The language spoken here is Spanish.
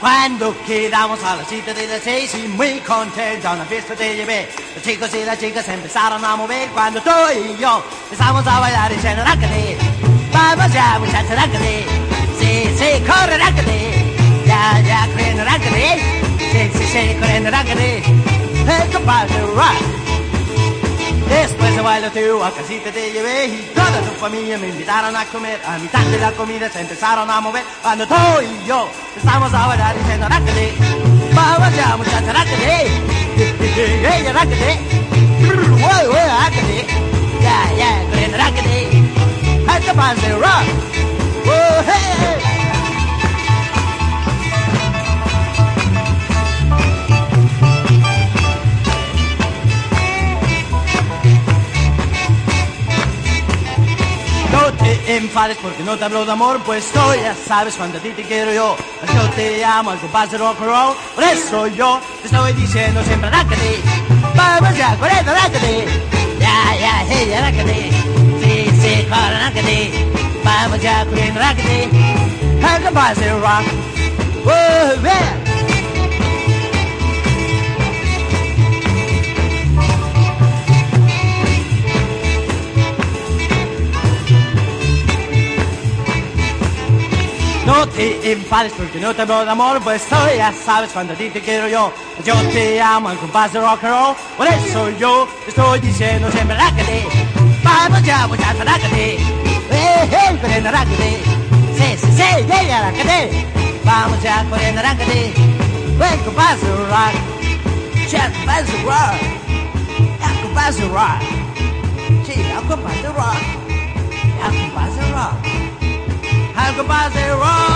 Cuando quedamos a las 7 de las 6 y muy contentos a una fiesta te llevé. Los chicos y las chicas empezaron a mover cuando tú y yo empezamos a bailar diciendo rácate. Vamos ya muchachos, rácate. Sí, sí, corre, rácate. Ya, ya, corriendo, rácate. Sí, sí, sí, corriendo, rácate. El. Después de baile tú a casita te llevé y toda tu familia me invitaron a comer. A mitad de la comida se empezaron a mover cuando tú y yo empezamos a bailar diciendo rácate. Vamos ya muchacha, rácate. Ella rácate. Rácate. Ya, ya, rácate. Hay que pase rock. Enfades porque no te hablo de amor, pues tú ya sabes cuánto a ti te quiero yo. Yo te amo al compás de rock and roll, por eso yo te estoy diciendo siempre rácate. Vamos ya, corriendo, rácate. Ya, ya, hey, ya, rácate. Sí, sí, corre, rácate. Vamos ya, corriendo, rácate. Al compás de rock. Oh. No te enfades porque no te hablo de amor, pues tú ya sabes cuando a ti te quiero yo. Yo te amo al compás de rock and roll, por eso yo estoy diciendo siempre rácate. Vamos ya, muchacha, rácate. Eh, eh, corriendo, rácate. Sí, sí, sí, ya, rácate. Vamos ya, corriendo, rácate. Ven, compás de rock. Ya, compás de rock. Ya, compás de rock. Sí. Ya, compás de rock. Al compás de rock.